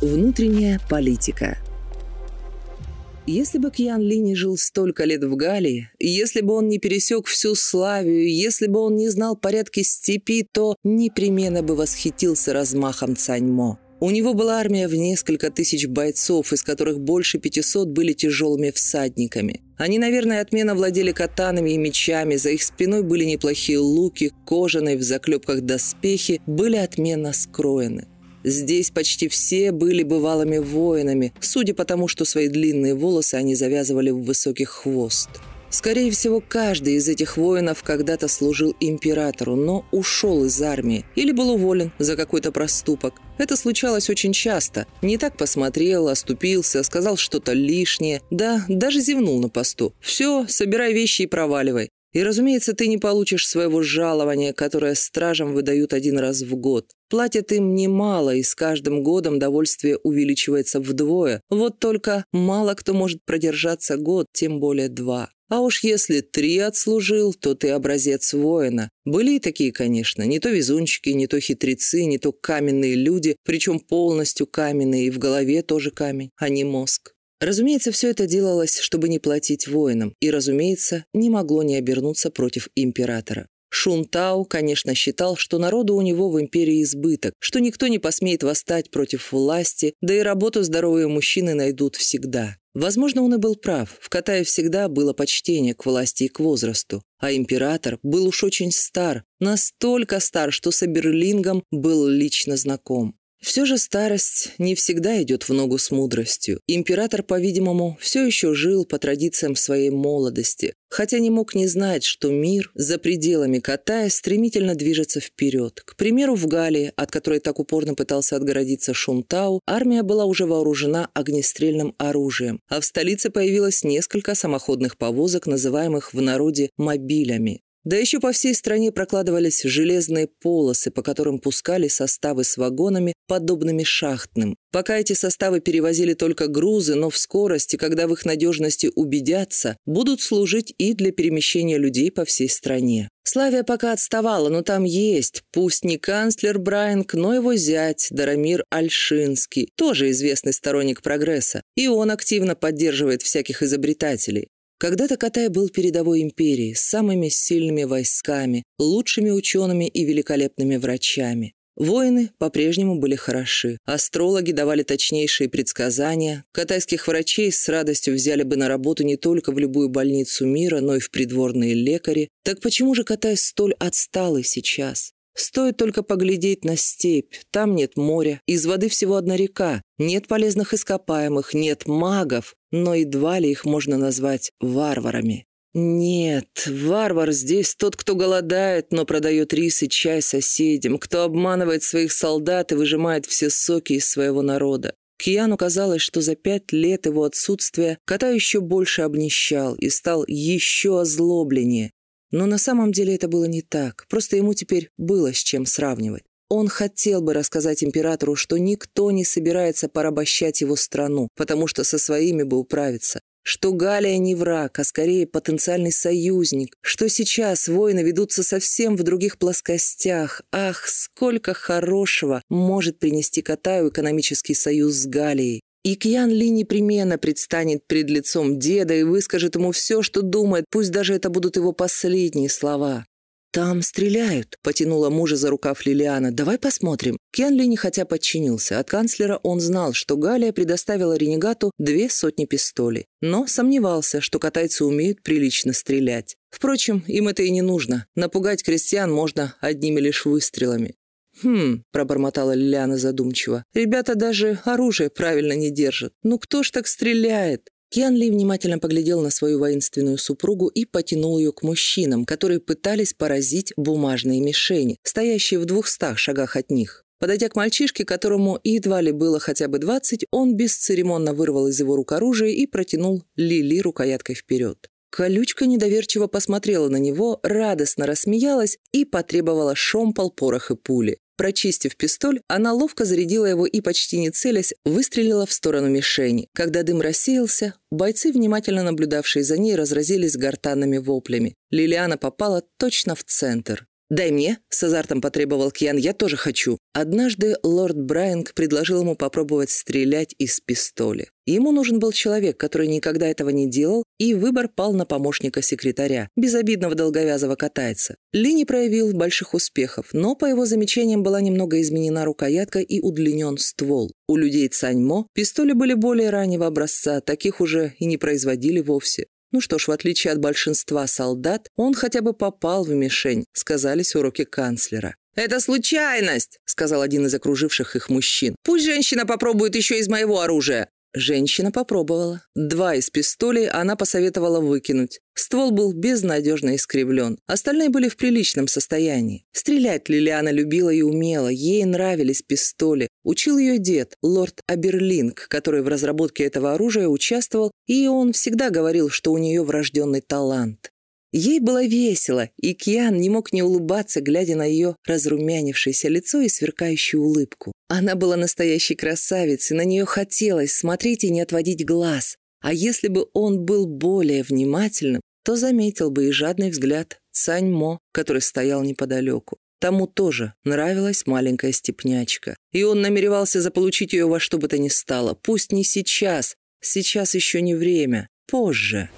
Внутренняя политика. Если бы Кьян Ли не жил столько лет в Галлии, если бы он не пересек всю Славию, если бы он не знал порядки степи, то непременно бы восхитился размахом Цаньмо. У него была армия в несколько тысяч бойцов, из которых больше 500 были тяжелыми всадниками. Они, наверное, отменно владели катанами и мечами, за их спиной были неплохие луки, кожаные в заклепках доспехи, были отменно скроены. Здесь почти все были бывалыми воинами, судя по тому, что свои длинные волосы они завязывали в высокий хвост. Скорее всего, каждый из этих воинов когда-то служил императору, но ушел из армии или был уволен за какой-то проступок. Это случалось очень часто. Не так посмотрел, оступился, сказал что-то лишнее. Да, даже зевнул на посту. «Все, собирай вещи и проваливай». И, разумеется, ты не получишь своего жалования, которое стражам выдают один раз в год. Платят им немало, и с каждым годом довольствие увеличивается вдвое. Вот только мало кто может продержаться год, тем более два. А уж если три отслужил, то ты образец воина. Были и такие, конечно, не то везунчики, не то хитрецы, не то каменные люди, причем полностью каменные, и в голове тоже камень, а не мозг. Разумеется, все это делалось, чтобы не платить воинам, и, разумеется, не могло не обернуться против императора. Шунтау, конечно, считал, что народу у него в империи избыток, что никто не посмеет восстать против власти, да и работу здоровые мужчины найдут всегда. Возможно, он и был прав. В Катае всегда было почтение к власти и к возрасту. А император был уж очень стар, настолько стар, что с Аберлингом был лично знаком. Все же старость не всегда идет в ногу с мудростью. Император, по-видимому, все еще жил по традициям своей молодости, хотя не мог не знать, что мир за пределами Катая стремительно движется вперед. К примеру, в Галлии, от которой так упорно пытался отгородиться Шунтау, армия была уже вооружена огнестрельным оружием, а в столице появилось несколько самоходных повозок, называемых в народе «мобилями». Да еще по всей стране прокладывались железные полосы, по которым пускали составы с вагонами, подобными шахтным. Пока эти составы перевозили только грузы, но в скорости, когда в их надежности убедятся, будут служить и для перемещения людей по всей стране. Славия пока отставала, но там есть, пусть не канцлер Брайанг, но его зять Дарамир Альшинский, тоже известный сторонник прогресса, и он активно поддерживает всяких изобретателей. Когда-то Катай был передовой империей с самыми сильными войсками, лучшими учеными и великолепными врачами. Воины по-прежнему были хороши. Астрологи давали точнейшие предсказания. Катайских врачей с радостью взяли бы на работу не только в любую больницу мира, но и в придворные лекари. Так почему же Катай столь отсталый сейчас? Стоит только поглядеть на степь. Там нет моря, из воды всего одна река. Нет полезных ископаемых, нет магов, но едва ли их можно назвать варварами. Нет, варвар здесь тот, кто голодает, но продает рис и чай соседям, кто обманывает своих солдат и выжимает все соки из своего народа. Кияну казалось, что за пять лет его отсутствия кота еще больше обнищал и стал еще озлобленнее. Но на самом деле это было не так, просто ему теперь было с чем сравнивать. Он хотел бы рассказать императору, что никто не собирается порабощать его страну, потому что со своими бы управиться, что Галия не враг, а скорее потенциальный союзник, что сейчас войны ведутся совсем в других плоскостях. Ах, сколько хорошего может принести Катаю экономический союз с Галией. И Кьян Ли непременно предстанет перед лицом деда и выскажет ему все, что думает, пусть даже это будут его последние слова. «Там стреляют», — потянула мужа за рукав Лилиана. «Давай посмотрим». Кьян Ли нехотя подчинился. От канцлера он знал, что Галия предоставила ренегату две сотни пистолей. Но сомневался, что катайцы умеют прилично стрелять. Впрочем, им это и не нужно. Напугать крестьян можно одними лишь выстрелами. «Хм», — пробормотала Лилиана задумчиво, «ребята даже оружие правильно не держат. Ну кто ж так стреляет?» Киан Ли внимательно поглядел на свою воинственную супругу и потянул ее к мужчинам, которые пытались поразить бумажные мишени, стоящие в двухстах шагах от них. Подойдя к мальчишке, которому едва ли было хотя бы двадцать, он бесцеремонно вырвал из его рук оружие и протянул Лили рукояткой вперед. Колючка недоверчиво посмотрела на него, радостно рассмеялась и потребовала шомпол, порох и пули. Прочистив пистоль, она ловко зарядила его и, почти не целясь, выстрелила в сторону мишени. Когда дым рассеялся, бойцы, внимательно наблюдавшие за ней, разразились гортанными воплями. Лилиана попала точно в центр. «Дай мне», — с азартом потребовал Кьян, — «я тоже хочу». Однажды лорд Брайанг предложил ему попробовать стрелять из пистоля. Ему нужен был человек, который никогда этого не делал, и выбор пал на помощника секретаря, безобидного долговязого катайца. Ли не проявил больших успехов, но, по его замечаниям, была немного изменена рукоятка и удлинен ствол. У людей Цаньмо пистоли были более раннего образца, таких уже и не производили вовсе. Ну что ж, в отличие от большинства солдат, он хотя бы попал в мишень, сказались уроки канцлера. «Это случайность», — сказал один из окруживших их мужчин. «Пусть женщина попробует еще из моего оружия». Женщина попробовала. Два из пистолей она посоветовала выкинуть. Ствол был безнадежно искривлен. Остальные были в приличном состоянии. Стрелять Лилиана любила и умела. Ей нравились пистоли. Учил ее дед, лорд Аберлинг, который в разработке этого оружия участвовал, и он всегда говорил, что у нее врожденный талант. Ей было весело, и Киан не мог не улыбаться, глядя на ее разрумянившееся лицо и сверкающую улыбку. Она была настоящей красавицей, на нее хотелось смотреть и не отводить глаз. А если бы он был более внимательным, то заметил бы и жадный взгляд Цаньмо, который стоял неподалеку. Тому тоже нравилась маленькая степнячка. И он намеревался заполучить ее во что бы то ни стало. Пусть не сейчас, сейчас еще не время, позже.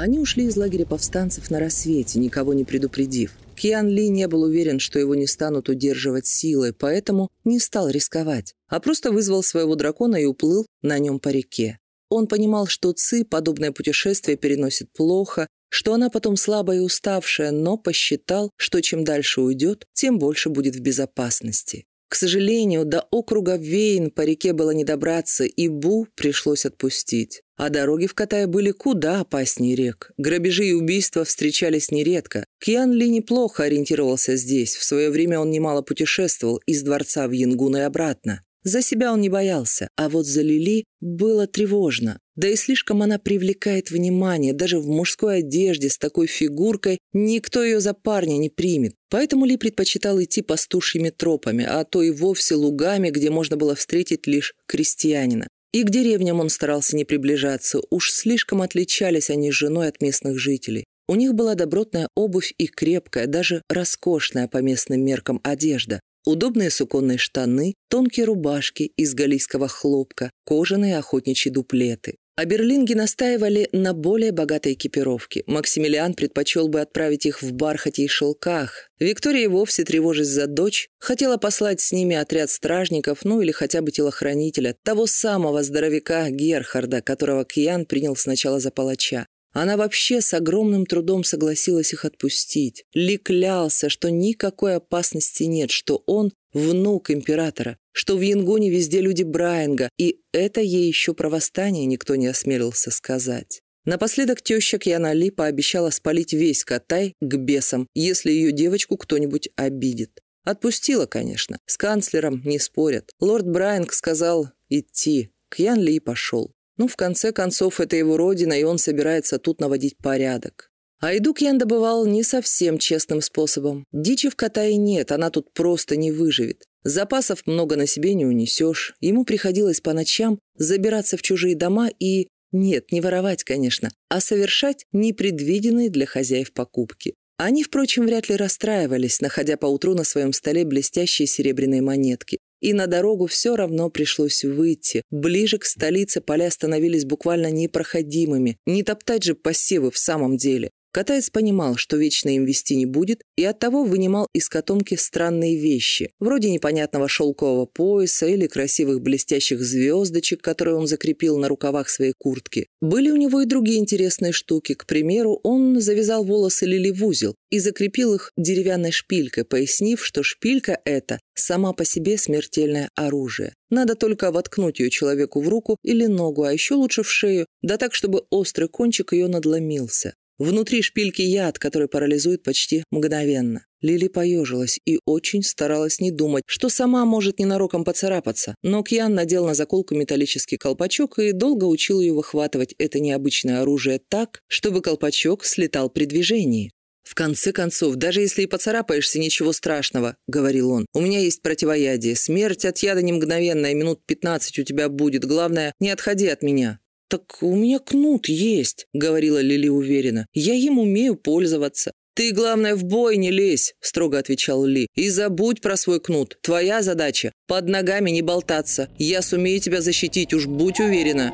Они ушли из лагеря повстанцев на рассвете, никого не предупредив. Киан Ли не был уверен, что его не станут удерживать силой, поэтому не стал рисковать, а просто вызвал своего дракона и уплыл на нем по реке. Он понимал, что Ци подобное путешествие переносит плохо, что она потом слабая и уставшая, но посчитал, что чем дальше уйдет, тем больше будет в безопасности. К сожалению, до округа Вейн по реке было не добраться, и Бу пришлось отпустить. А дороги в Катае были куда опаснее рек. Грабежи и убийства встречались нередко. Кьян Ли неплохо ориентировался здесь. В свое время он немало путешествовал из дворца в Янгун и обратно. За себя он не боялся, а вот за Лили было тревожно. Да и слишком она привлекает внимание, даже в мужской одежде с такой фигуркой никто ее за парня не примет. Поэтому Ли предпочитал идти пастушьими тропами, а то и вовсе лугами, где можно было встретить лишь крестьянина. И к деревням он старался не приближаться, уж слишком отличались они с женой от местных жителей. У них была добротная обувь и крепкая, даже роскошная по местным меркам одежда. Удобные суконные штаны, тонкие рубашки из галийского хлопка, кожаные охотничьи дуплеты. А берлинги настаивали на более богатой экипировке. Максимилиан предпочел бы отправить их в бархате и шелках. Виктория вовсе, тревожась за дочь, хотела послать с ними отряд стражников, ну или хотя бы телохранителя, того самого здоровяка Герхарда, которого Кьян принял сначала за палача. Она вообще с огромным трудом согласилась их отпустить. Ли клялся, что никакой опасности нет, что он внук императора, что в Янгоне везде люди Брайанга, и это ей еще про восстание никто не осмелился сказать. Напоследок теща Кьяна Ли пообещала спалить весь Катай к бесам, если ее девочку кто-нибудь обидит. Отпустила, конечно. С канцлером не спорят. Лорд Брайанг сказал идти. Кьян Ли пошел. Ну, в конце концов, это его родина, и он собирается тут наводить порядок. А еду добывал не совсем честным способом. Дичи в Катае нет, она тут просто не выживет. Запасов много на себе не унесешь. Ему приходилось по ночам забираться в чужие дома и... Нет, не воровать, конечно, а совершать непредвиденные для хозяев покупки. Они, впрочем, вряд ли расстраивались, находя поутру на своем столе блестящие серебряные монетки. И на дорогу все равно пришлось выйти. Ближе к столице поля становились буквально непроходимыми. Не топтать же посевы в самом деле. Катаец понимал, что вечно им вести не будет, и оттого вынимал из котомки странные вещи, вроде непонятного шелкового пояса или красивых блестящих звездочек, которые он закрепил на рукавах своей куртки. Были у него и другие интересные штуки. К примеру, он завязал волосы Лили в узел и закрепил их деревянной шпилькой, пояснив, что шпилька эта сама по себе смертельное оружие. Надо только воткнуть ее человеку в руку или ногу, а еще лучше в шею, да так, чтобы острый кончик ее надломился. Внутри шпильки яд, который парализует почти мгновенно. Лили поежилась и очень старалась не думать, что сама может ненароком поцарапаться. Но Кьян надел на заколку металлический колпачок и долго учил ее выхватывать это необычное оружие так, чтобы колпачок слетал при движении. «В конце концов, даже если и поцарапаешься, ничего страшного», — говорил он. «У меня есть противоядие. Смерть от яда не мгновенная, минут пятнадцать у тебя будет. Главное, не отходи от меня». «Так у меня кнут есть», — говорила Лили уверенно. «Я им умею пользоваться. «Ты, главное, в бой не лезь», — строго отвечал Ли. «И забудь про свой кнут. Твоя задача — под ногами не болтаться. Я сумею тебя защитить, уж будь уверена».